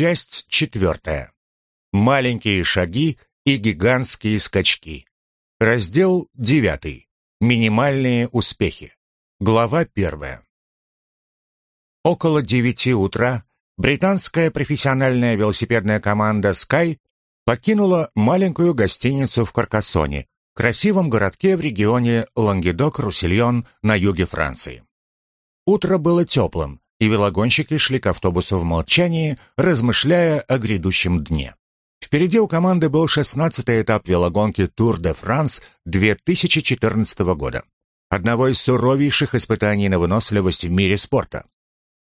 Часть четвертая. Маленькие шаги и гигантские скачки. Раздел девятый. Минимальные успехи. Глава первая. Около девяти утра британская профессиональная велосипедная команда Sky покинула маленькую гостиницу в Каркасоне, красивом городке в регионе Лангедок-Руссельон на юге Франции. Утро было теплым, и велогонщики шли к автобусу в молчании, размышляя о грядущем дне. Впереди у команды был 16-й этап велогонки Тур де Франс 2014 года, одного из суровейших испытаний на выносливость в мире спорта.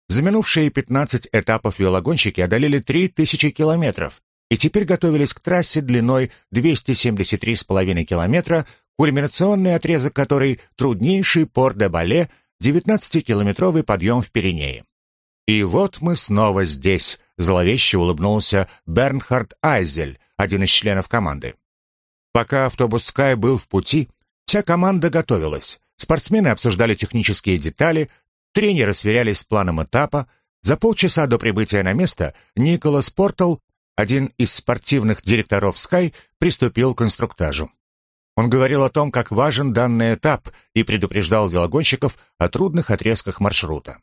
За минувшие 15 этапов велогонщики одолели 3000 километров и теперь готовились к трассе длиной 273,5 километра, кульминационный отрезок которой труднейший Пор-де-Бале 19-километровый подъем в Пиренеи. И вот мы снова здесь, зловеще улыбнулся Бернхард Айзель, один из членов команды. Пока автобус Sky был в пути, вся команда готовилась. Спортсмены обсуждали технические детали, тренеры сверялись с планом этапа. За полчаса до прибытия на место Николас Портл, один из спортивных директоров Sky, приступил к инструктажу. Он говорил о том, как важен данный этап и предупреждал велогонщиков о трудных отрезках маршрута.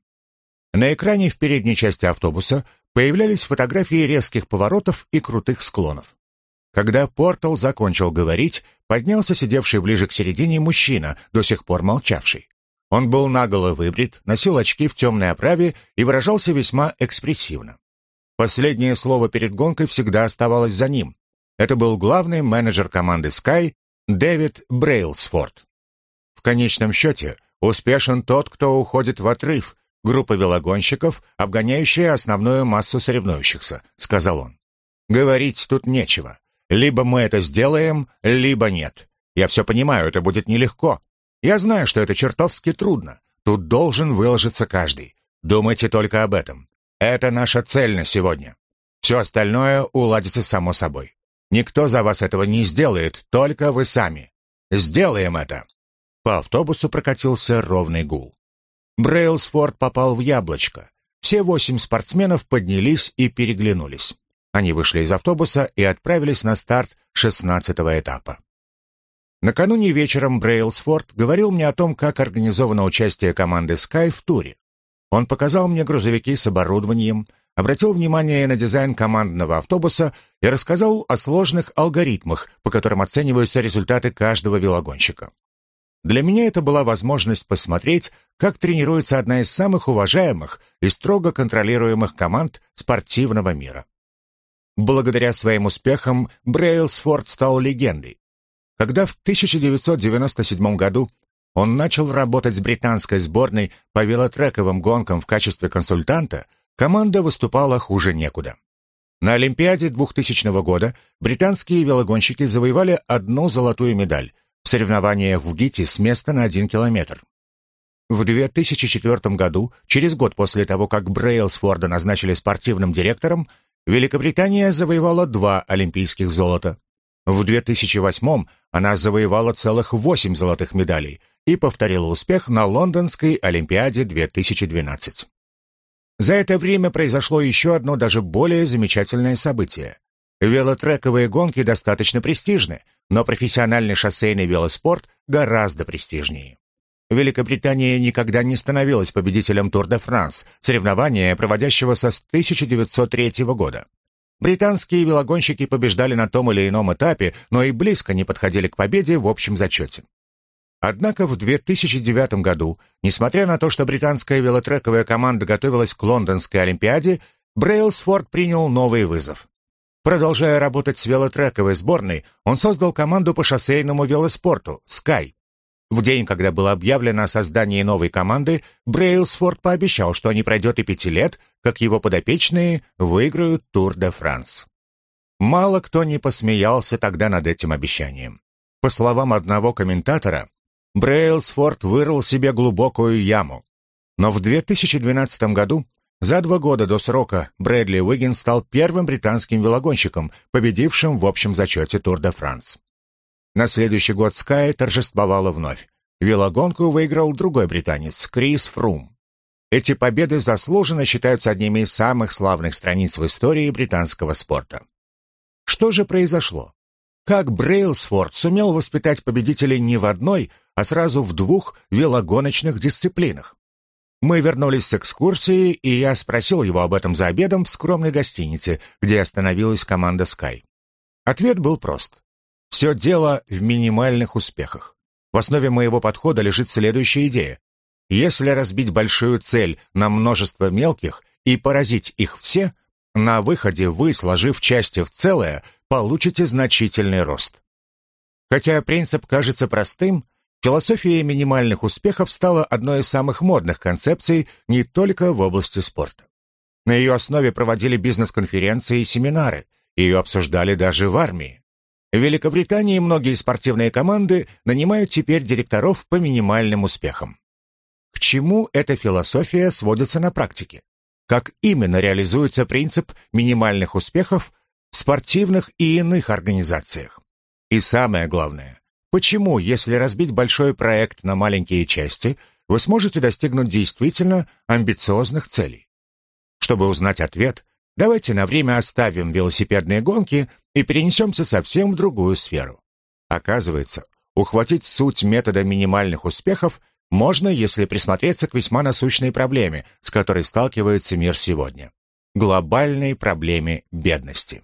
На экране в передней части автобуса появлялись фотографии резких поворотов и крутых склонов. Когда Портал закончил говорить, поднялся сидевший ближе к середине мужчина, до сих пор молчавший. Он был наголо выбрит, носил очки в темной оправе и выражался весьма экспрессивно. Последнее слово перед гонкой всегда оставалось за ним. Это был главный менеджер команды Sky Дэвид Брейлсфорд. В конечном счете, успешен тот, кто уходит в отрыв, группа велогонщиков, обгоняющая основную массу соревнующихся, сказал он. Говорить тут нечего. Либо мы это сделаем, либо нет. Я все понимаю, это будет нелегко. Я знаю, что это чертовски трудно. Тут должен выложиться каждый. Думайте только об этом. Это наша цель на сегодня. Все остальное уладится само собой. Никто за вас этого не сделает, только вы сами. Сделаем это!» По автобусу прокатился ровный гул. Брейлсфорд попал в яблочко. Все восемь спортсменов поднялись и переглянулись. Они вышли из автобуса и отправились на старт шестнадцатого этапа. Накануне вечером Брейлсфорд говорил мне о том, как организовано участие команды Sky в туре. Он показал мне грузовики с оборудованием, обратил внимание на дизайн командного автобуса и рассказал о сложных алгоритмах, по которым оцениваются результаты каждого велогонщика. Для меня это была возможность посмотреть, как тренируется одна из самых уважаемых и строго контролируемых команд спортивного мира. Благодаря своим успехам Брейлсфорд стал легендой. Когда в 1997 году он начал работать с британской сборной по велотрековым гонкам в качестве консультанта, команда выступала хуже некуда. На Олимпиаде 2000 года британские велогонщики завоевали одну золотую медаль в соревнованиях в ГИТИ с места на один километр. В 2004 году, через год после того, как Брейлсфорда назначили спортивным директором, Великобритания завоевала два олимпийских золота. В 2008 она завоевала целых восемь золотых медалей и повторила успех на Лондонской Олимпиаде 2012. За это время произошло еще одно даже более замечательное событие. Велотрековые гонки достаточно престижны, но профессиональный шоссейный велоспорт гораздо престижнее. Великобритания никогда не становилась победителем Тур де Франс, соревнования, проводящегося с 1903 года. Британские велогонщики побеждали на том или ином этапе, но и близко не подходили к победе в общем зачете. Однако в 2009 году, несмотря на то, что британская велотрековая команда готовилась к Лондонской Олимпиаде, Брейлсфорд принял новый вызов. Продолжая работать с велотрековой сборной, он создал команду по шоссейному велоспорту «Sky». В день, когда было объявлено о создании новой команды, Брейлсфорд пообещал, что не пройдет и пяти лет, как его подопечные выиграют Тур де Франс. Мало кто не посмеялся тогда над этим обещанием. По словам одного комментатора, Брейлсфорд вырыл себе глубокую яму. Но в 2012 году, за два года до срока, Брэдли Уиггин стал первым британским велогонщиком, победившим в общем зачете Тур де Франс. На следующий год Скай торжествовала вновь. Велогонку выиграл другой британец, Крис Фрум. эти победы заслуженно считаются одними из самых славных страниц в истории британского спорта. Что же произошло? Как Брейлсфорд сумел воспитать победителей не в одной, а сразу в двух велогоночных дисциплинах? Мы вернулись с экскурсии, и я спросил его об этом за обедом в скромной гостинице, где остановилась команда Sky. Ответ был прост. Все дело в минимальных успехах. В основе моего подхода лежит следующая идея. Если разбить большую цель на множество мелких и поразить их все, на выходе вы, сложив части в целое, получите значительный рост. Хотя принцип кажется простым, философия минимальных успехов стала одной из самых модных концепций не только в области спорта. На ее основе проводили бизнес-конференции и семинары, ее обсуждали даже в армии. В Великобритании многие спортивные команды нанимают теперь директоров по минимальным успехам. К чему эта философия сводится на практике? Как именно реализуется принцип минимальных успехов в спортивных и иных организациях? И самое главное, почему, если разбить большой проект на маленькие части, вы сможете достигнуть действительно амбициозных целей? Чтобы узнать ответ, давайте на время оставим велосипедные гонки и перенесемся совсем в другую сферу. Оказывается, ухватить суть метода минимальных успехов – можно, если присмотреться к весьма насущной проблеме, с которой сталкивается мир сегодня. Глобальной проблеме бедности.